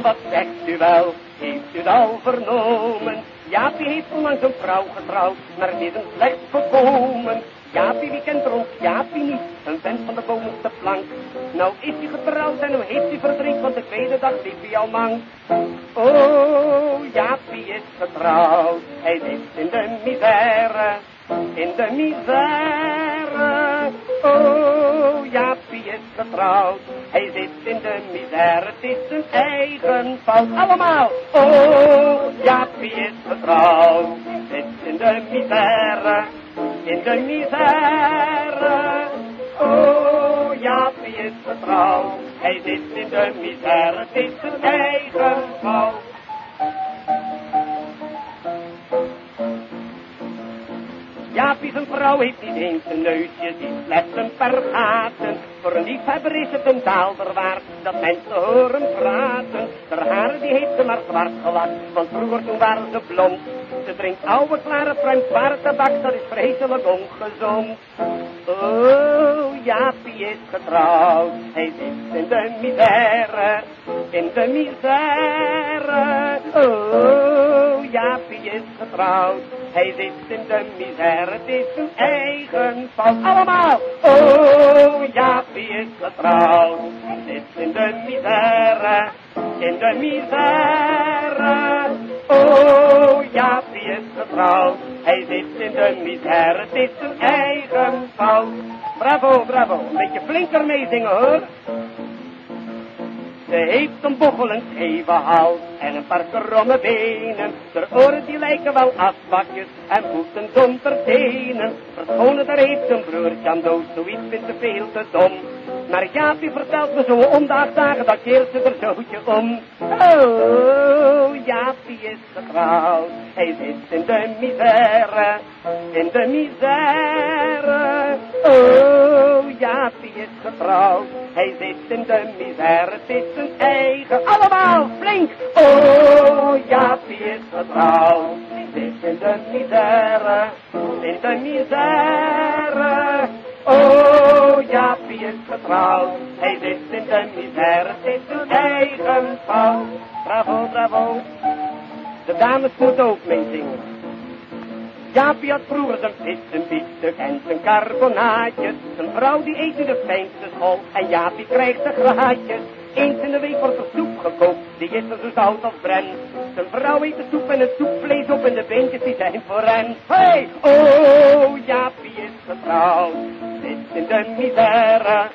Wat zegt u wel? Heeft u het al vernomen? Jaapie heeft onlangs een vrouw getrouwd, maar het is een slecht voorkomen. Jaapie, wie kent er ons Jaapie niet? Een vent van de bovenste plank. Nou is hij getrouwd en nu heeft hij verdriet, want de tweede dag liep hij al mank. Oh, Jaapie is getrouwd, hij leeft in de misère, in de misère. Oh, Jaapie is getrouwd, het is zijn eigen fout. Allemaal! Oh, Jaapie is getrouwd, zit in de misère, in de misère. Oh, Jaapie is getrouwd, hij zit in de misère, het is zijn Jaapie zijn vrouw heeft niet eens een neusje, die slechts een paar. Voor een liefhebber is het een daalder waard, dat mensen horen praten. Haar die heeft ze maar zwart gelakt, want vroeger toen waren ze blond. Ze drinkt oude klare fruit, tabak, dat is vreselijk ongezond. Oh, Jaapie is getrouwd, hij zit in de misère, in de misère. Oh, Jaapie is getrouwd, hij zit in de misère, het is zijn eigen fout. Allemaal! Oh, Jaapie is getrouwd, hij zit in de misère, in de misère. Oh, Jaapie is getrouwd, hij zit in de misère, het is zijn eigen fout. Bravo, bravo, een beetje flinker meezingen hoor. Ze heeft een bochel, een scheve hals en een paar kromme benen. De oren die lijken wel afbakjes en voeten zonder tenen. Verschonen, daar heeft een aan dood, zoiets vindt ze veel te dom. Maar Jaapie vertelt me zo om dagen, dat keert ze er zootje om. Oh, Jaapie is getrouwd, hij zit in de misère, in de misère. Oh, Jaapie is getrouwd, hij zit in de misère, het is zijn eigen. Allemaal flink! Oh, Jaapie is getrouwd, zit in de misère, in de misère. Oh, Jaapie is getrouwd, hij zit in de misère, het is zijn eigen fout. Bravo, bravo. De dames moeten ook meezingen. Jaapie had vroeger zijn vis, zijn biefstuk en zijn carbonaatjes. Zijn vrouw die eet in de fijnste school en Jaapie krijgt de graatjes. Eens in de week wordt er soep gekookt, die is er zo zout als bren. Zijn vrouw eet de soep en het soepvlees op en de beentjes die zijn voor hen. Hey, oh, Jaapie is getrouwd, zit in de misère,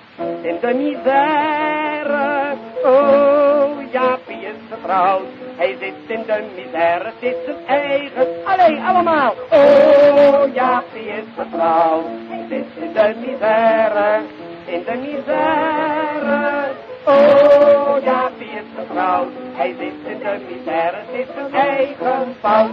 in de misère. Oh, Jaapie is getrouwd, hij zit in de misère, het is zijn eigen. Allee, allemaal. Oh, Jaapie is getrouwd, hij zit in de misère, in de misère. Oh, Jaapie is getrouwd, hij zit in de misère, het is zijn eigen fout.